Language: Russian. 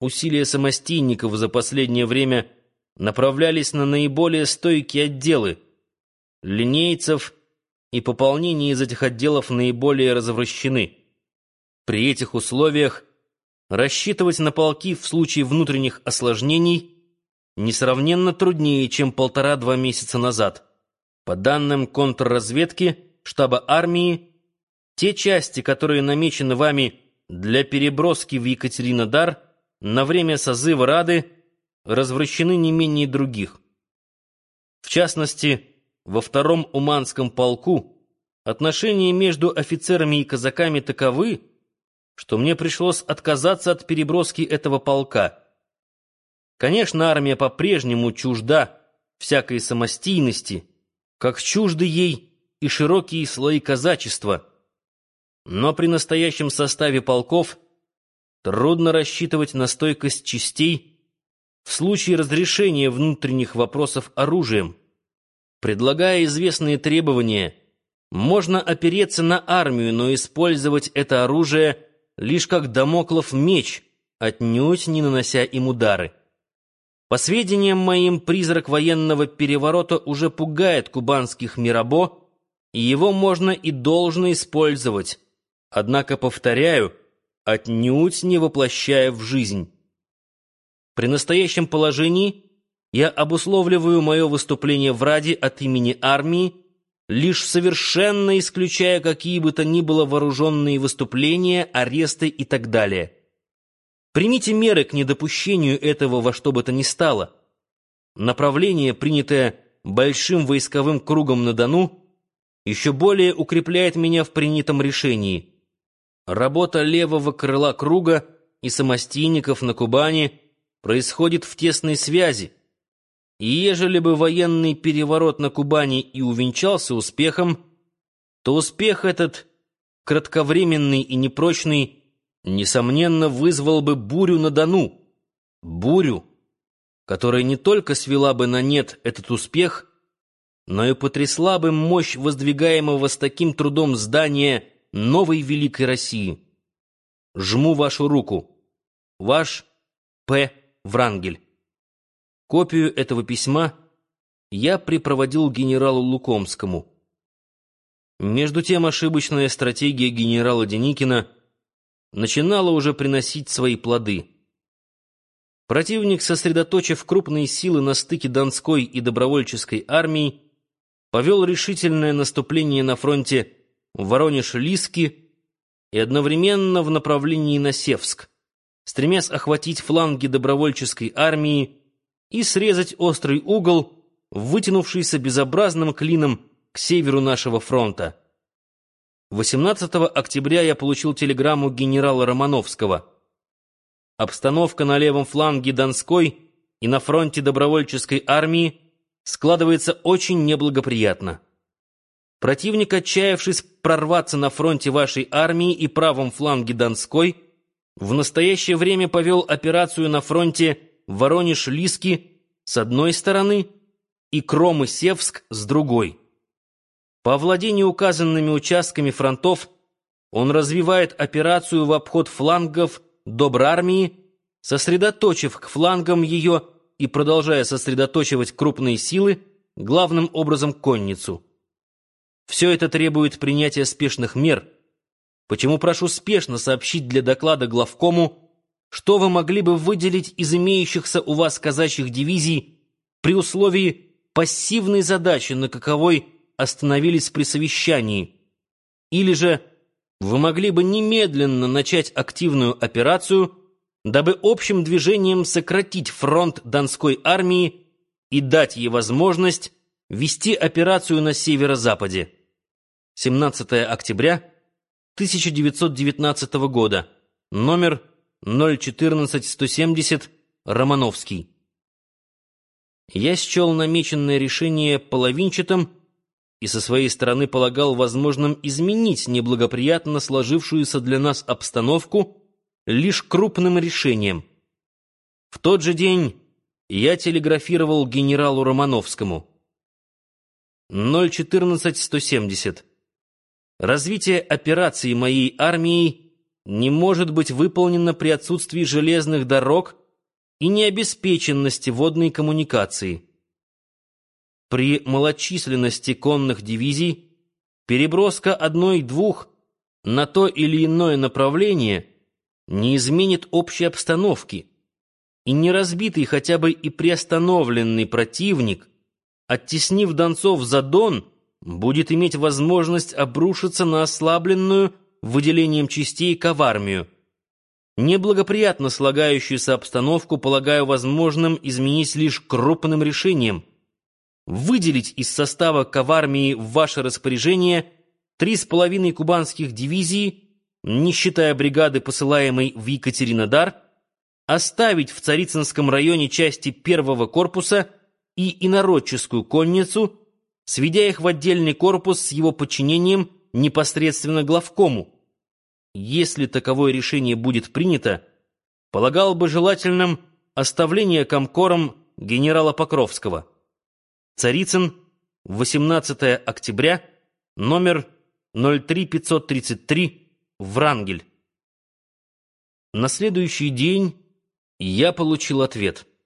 усилия самостийников за последнее время направлялись на наиболее стойкие отделы, линейцев и пополнение из этих отделов наиболее развращены. При этих условиях рассчитывать на полки в случае внутренних осложнений несравненно труднее, чем полтора-два месяца назад. По данным контрразведки штаба армии, те части, которые намечены вами для переброски в Екатеринодар на время созыва Рады, развращены не менее других. В частности, во втором Уманском полку отношения между офицерами и казаками таковы, что мне пришлось отказаться от переброски этого полка. Конечно, армия по-прежнему чужда всякой самостийности, как чужды ей и широкие слои казачества. Но при настоящем составе полков трудно рассчитывать на стойкость частей в случае разрешения внутренних вопросов оружием. Предлагая известные требования, можно опереться на армию, но использовать это оружие лишь как домоклов меч, отнюдь не нанося им удары. По сведениям моим, призрак военного переворота уже пугает кубанских мирабо, и его можно и должно использовать. Однако, повторяю, отнюдь не воплощая в жизнь. При настоящем положении я обусловливаю мое выступление в Раде от имени армии, лишь совершенно исключая какие бы то ни было вооруженные выступления, аресты и так далее. Примите меры к недопущению этого во что бы то ни стало. Направление, принятое большим войсковым кругом на Дону, еще более укрепляет меня в принятом решении. Работа левого крыла круга и самостийников на Кубани происходит в тесной связи, и ежели бы военный переворот на Кубани и увенчался успехом, то успех этот, кратковременный и непрочный, несомненно, вызвал бы бурю на Дону. Бурю, которая не только свела бы на нет этот успех, но и потрясла бы мощь воздвигаемого с таким трудом здания новой великой России. Жму вашу руку. Ваш П. Врангель. Копию этого письма я припроводил генералу Лукомскому. Между тем ошибочная стратегия генерала Деникина — начинала уже приносить свои плоды. Противник, сосредоточив крупные силы на стыке Донской и добровольческой армии, повел решительное наступление на фронте Воронеж-Лиски и одновременно в направлении на Севск, стремясь охватить фланги добровольческой армии и срезать острый угол, вытянувшийся безобразным клином к северу нашего фронта. 18 октября я получил телеграмму генерала Романовского. Обстановка на левом фланге Донской и на фронте добровольческой армии складывается очень неблагоприятно. Противник, отчаявшись прорваться на фронте вашей армии и правом фланге Донской, в настоящее время повел операцию на фронте Воронеж-Лиски с одной стороны и Кромы-Севск с другой. По владению указанными участками фронтов он развивает операцию в обход флангов Добрармии, сосредоточив к флангам ее и продолжая сосредоточивать крупные силы, главным образом конницу. Все это требует принятия спешных мер, почему прошу спешно сообщить для доклада главкому, что вы могли бы выделить из имеющихся у вас казачьих дивизий при условии пассивной задачи, на каковой остановились при совещании, или же вы могли бы немедленно начать активную операцию, дабы общим движением сократить фронт Донской армии и дать ей возможность вести операцию на северо-западе. 17 октября 1919 года. Номер 014170, Романовский. Я счел намеченное решение половинчатым и со своей стороны полагал возможным изменить неблагоприятно сложившуюся для нас обстановку лишь крупным решением. В тот же день я телеграфировал генералу Романовскому. 014-170. Развитие операции моей армией не может быть выполнено при отсутствии железных дорог и необеспеченности водной коммуникации. При малочисленности конных дивизий переброска одной-двух на то или иное направление не изменит общей обстановки, и не разбитый хотя бы и приостановленный противник, оттеснив Донцов за Дон, будет иметь возможность обрушиться на ослабленную выделением частей ковармию. Неблагоприятно слагающуюся обстановку полагаю возможным изменить лишь крупным решением. Выделить из состава ковармии в ваше распоряжение три с половиной кубанских дивизии, не считая бригады, посылаемой в Екатеринодар, оставить в Царицынском районе части первого корпуса и инородческую конницу, сведя их в отдельный корпус с его подчинением непосредственно главкому. Если таковое решение будет принято, полагал бы желательным оставление комкором генерала Покровского. Царицын, 18 октября, номер 03533, Врангель. На следующий день я получил ответ —